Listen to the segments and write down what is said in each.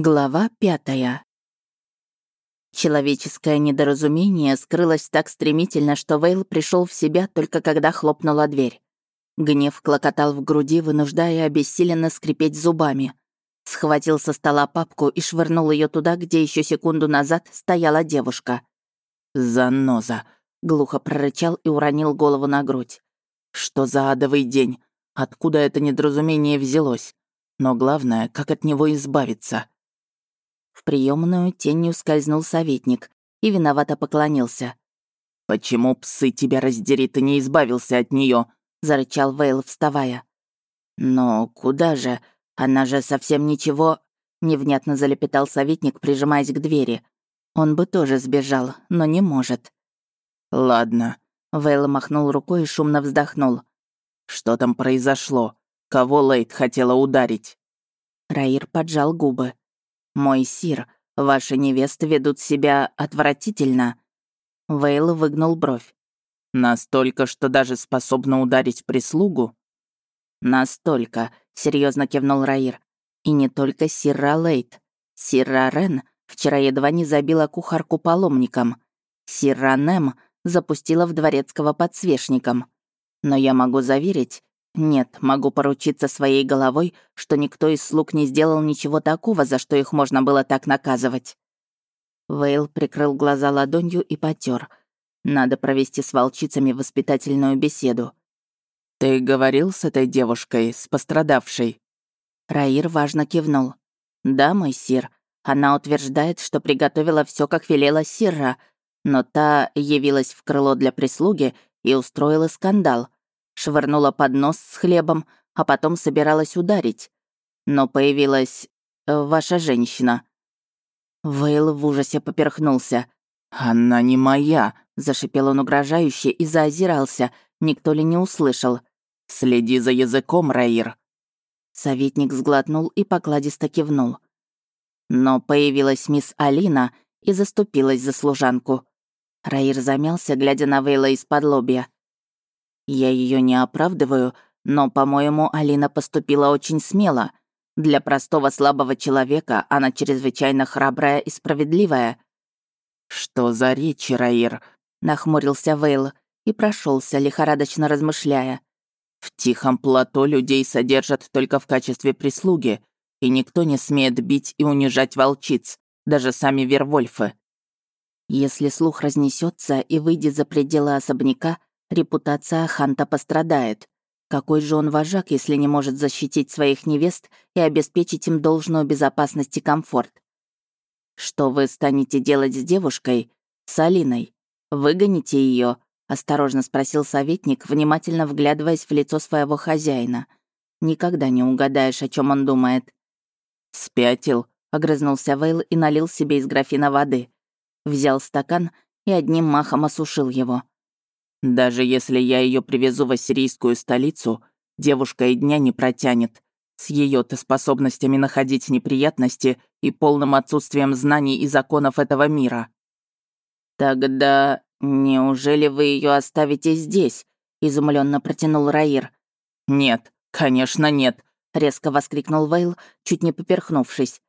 Глава пятая. Человеческое недоразумение скрылось так стремительно, что Вейл пришел в себя только когда хлопнула дверь. Гнев клокотал в груди, вынуждая обессиленно скрипеть зубами. Схватил со стола папку и швырнул ее туда, где еще секунду назад стояла девушка. «Заноза!» — глухо прорычал и уронил голову на грудь. «Что за адовый день? Откуда это недоразумение взялось? Но главное, как от него избавиться?» В приемную тенью скользнул советник и виновато поклонился. «Почему псы тебя раздери, ты не избавился от нее? зарычал Вейл, вставая. «Но куда же? Она же совсем ничего...» — невнятно залепетал советник, прижимаясь к двери. Он бы тоже сбежал, но не может. «Ладно», — Вейл махнул рукой и шумно вздохнул. «Что там произошло? Кого Лейт хотела ударить?» Раир поджал губы. «Мой сир, ваши невесты ведут себя отвратительно». Вейл выгнул бровь. «Настолько, что даже способна ударить прислугу?» «Настолько», — серьезно кивнул Раир. «И не только Сирра Лейт. Сирра Рен вчера едва не забила кухарку паломником. Сирра Нем запустила в дворецкого подсвечником. Но я могу заверить, нет, могу поручиться своей головой, что никто из слуг не сделал ничего такого, за что их можно было так наказывать. Вейл прикрыл глаза ладонью и потер. Надо провести с волчицами воспитательную беседу. «Ты говорил с этой девушкой, с пострадавшей?» Раир важно кивнул. «Да, мой сир. Она утверждает, что приготовила все, как велела Сирра, но та явилась в крыло для прислуги и устроила скандал швырнула поднос с хлебом, а потом собиралась ударить. Но появилась э, ваша женщина. Вейл в ужасе поперхнулся. «Она не моя», — зашипел он угрожающе и заозирался. Никто ли не услышал? «Следи за языком, Раир». Советник сглотнул и покладисто кивнул. Но появилась мисс Алина и заступилась за служанку. Раир замялся, глядя на Вейла из-под лобья. Я ее не оправдываю, но, по-моему, Алина поступила очень смело. Для простого слабого человека она чрезвычайно храбрая и справедливая. «Что за речи, Раир?» — нахмурился Вейл и прошелся, лихорадочно размышляя. «В тихом плато людей содержат только в качестве прислуги, и никто не смеет бить и унижать волчиц, даже сами Вервольфы. Если слух разнесется и выйдет за пределы особняка, Репутация Ханта пострадает. Какой же он вожак, если не может защитить своих невест и обеспечить им должную безопасность и комфорт? Что вы станете делать с девушкой, с Алиной? Выгоните ее? осторожно спросил советник, внимательно вглядываясь в лицо своего хозяина. Никогда не угадаешь, о чем он думает. «Спятил», — огрызнулся Вейл и налил себе из графина воды. Взял стакан и одним махом осушил его. Даже если я ее привезу в ассирийскую столицу, девушка и дня не протянет. С ее то способностями находить неприятности и полным отсутствием знаний и законов этого мира. Тогда неужели вы ее оставите здесь? изумленно протянул Раир. Нет, конечно, нет, резко воскликнул Вейл, чуть не поперхнувшись.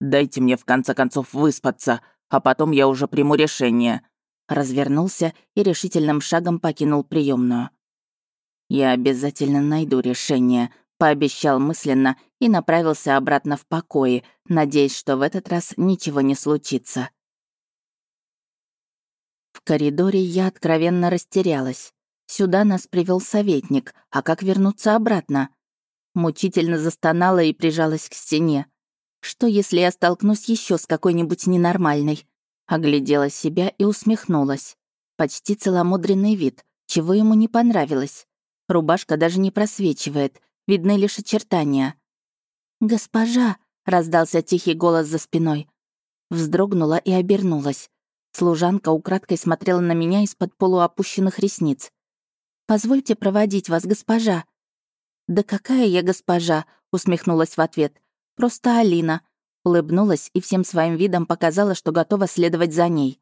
Дайте мне в конце концов выспаться, а потом я уже приму решение развернулся и решительным шагом покинул приемную. «Я обязательно найду решение», — пообещал мысленно и направился обратно в покое, надеясь, что в этот раз ничего не случится. В коридоре я откровенно растерялась. Сюда нас привел советник, а как вернуться обратно? Мучительно застонала и прижалась к стене. Что, если я столкнусь еще с какой-нибудь ненормальной? Оглядела себя и усмехнулась. Почти целомудренный вид, чего ему не понравилось. Рубашка даже не просвечивает, видны лишь очертания. «Госпожа!» — раздался тихий голос за спиной. Вздрогнула и обернулась. Служанка украдкой смотрела на меня из-под полуопущенных ресниц. «Позвольте проводить вас, госпожа». «Да какая я госпожа?» — усмехнулась в ответ. «Просто Алина, Улыбнулась и всем своим видом показала, что готова следовать за ней.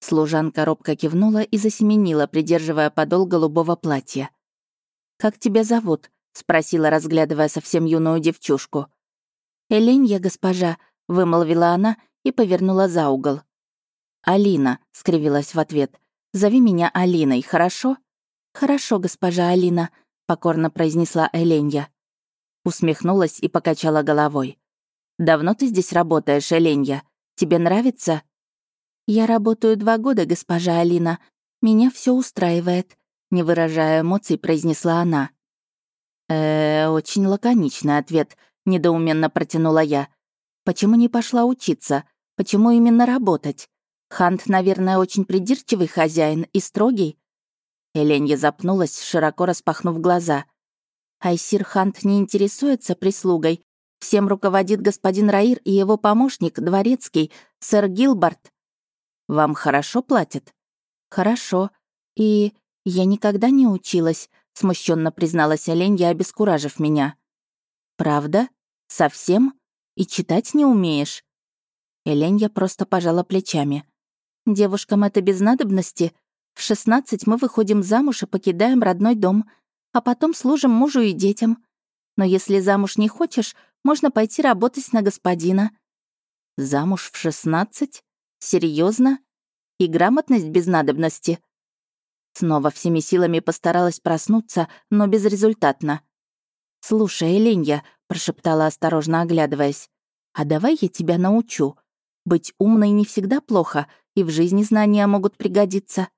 Служанка робко кивнула и засеменила, придерживая подол голубого платья. «Как тебя зовут?» — спросила, разглядывая совсем юную девчушку. «Эленья, госпожа», — вымолвила она и повернула за угол. «Алина», — скривилась в ответ, — «зови меня Алиной, хорошо?» «Хорошо, госпожа Алина», — покорно произнесла Эленья. Усмехнулась и покачала головой. «Давно ты здесь работаешь, Эленья? Тебе нравится?» «Я работаю два года, госпожа Алина. Меня все устраивает», — не выражая эмоций, произнесла она. э очень лаконичный ответ», — недоуменно протянула я. «Почему не пошла учиться? Почему именно работать? Хант, наверное, очень придирчивый хозяин и строгий». Эленья запнулась, широко распахнув глаза. Айсир Хант не интересуется прислугой. Всем руководит господин Раир и его помощник, дворецкий, сэр Гилбарт. Вам хорошо платят? Хорошо. И я никогда не училась, смущенно призналась Оленья, обескуражив меня. Правда? Совсем? И читать не умеешь? Эленья просто пожала плечами. Девушкам это без надобности. В шестнадцать мы выходим замуж и покидаем родной дом, а потом служим мужу и детям. Но если замуж не хочешь, можно пойти работать на господина». «Замуж в шестнадцать? Серьезно? И грамотность без надобности?» Снова всеми силами постаралась проснуться, но безрезультатно. «Слушай, Эленья», — прошептала осторожно оглядываясь, «а давай я тебя научу. Быть умной не всегда плохо, и в жизни знания могут пригодиться».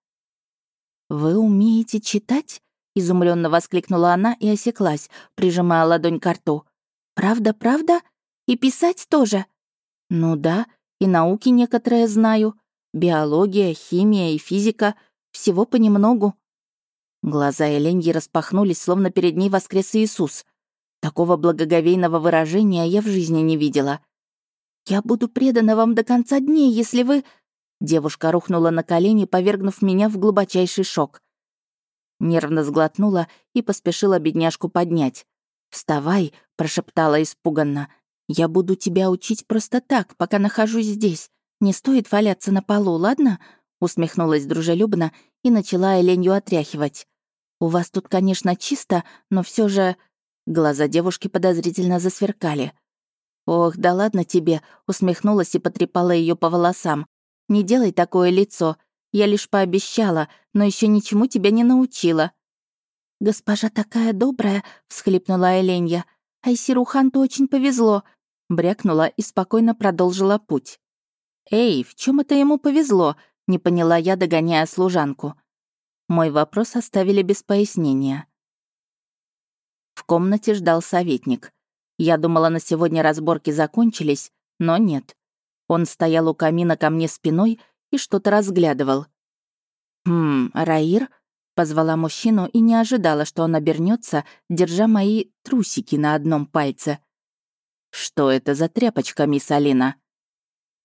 «Вы умеете читать?» — изумленно воскликнула она и осеклась, прижимая ладонь к рту. «Правда, правда? И писать тоже?» «Ну да, и науки некоторые знаю. Биология, химия и физика. Всего понемногу». Глаза Эленьи распахнулись, словно перед ней воскрес Иисус. Такого благоговейного выражения я в жизни не видела. «Я буду предана вам до конца дней, если вы...» Девушка рухнула на колени, повергнув меня в глубочайший шок. Нервно сглотнула и поспешила бедняжку поднять. «Вставай», — прошептала испуганно. «Я буду тебя учить просто так, пока нахожусь здесь. Не стоит валяться на полу, ладно?» Усмехнулась дружелюбно и начала Эленью отряхивать. «У вас тут, конечно, чисто, но все же...» Глаза девушки подозрительно засверкали. «Ох, да ладно тебе», — усмехнулась и потрепала ее по волосам. «Не делай такое лицо. Я лишь пообещала, но еще ничему тебя не научила». «Госпожа такая добрая», — всхлипнула Эленья. «Айсиру Ханту очень повезло», — брякнула и спокойно продолжила путь. «Эй, в чем это ему повезло?» — не поняла я, догоняя служанку. Мой вопрос оставили без пояснения. В комнате ждал советник. Я думала, на сегодня разборки закончились, но нет. Он стоял у камина ко мне спиной и что-то разглядывал. «Хм, Раир?» — позвала мужчину и не ожидала, что он обернется, держа мои трусики на одном пальце. «Что это за тряпочка, мисс Алина?»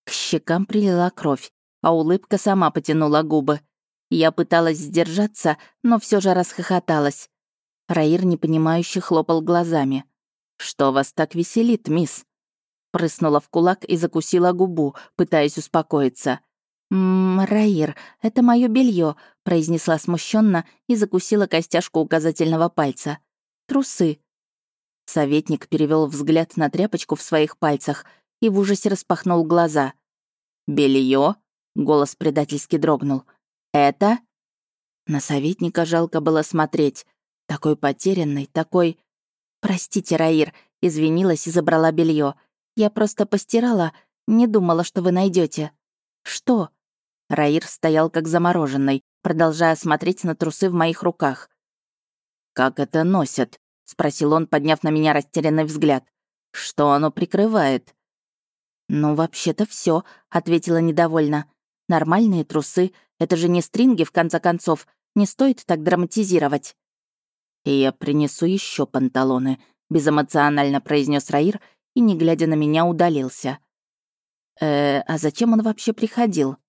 К щекам прилила кровь, а улыбка сама потянула губы. Я пыталась сдержаться, но все же расхохоталась. Раир непонимающе хлопал глазами. «Что вас так веселит, мисс?» Прыснула в кулак и закусила губу, пытаясь успокоиться. «Ммм, Раир, это мое белье, произнесла смущенно и закусила костяшку указательного пальца. «Трусы». Советник перевел взгляд на тряпочку в своих пальцах и в ужасе распахнул глаза. Белье? голос предательски дрогнул. «Это?» На советника жалко было смотреть. Такой потерянный, такой... «Простите, Раир», — извинилась и забрала белье. «Я просто постирала, не думала, что вы найдете. «Что?» Раир стоял как замороженный, продолжая смотреть на трусы в моих руках. «Как это носят?» — спросил он, подняв на меня растерянный взгляд. «Что оно прикрывает?» «Ну, вообще-то все, ответила недовольно. «Нормальные трусы. Это же не стринги, в конце концов. Не стоит так драматизировать». «И я принесу еще панталоны», — безэмоционально произнес Раир и, не глядя на меня, удалился. «Э, а зачем он вообще приходил?»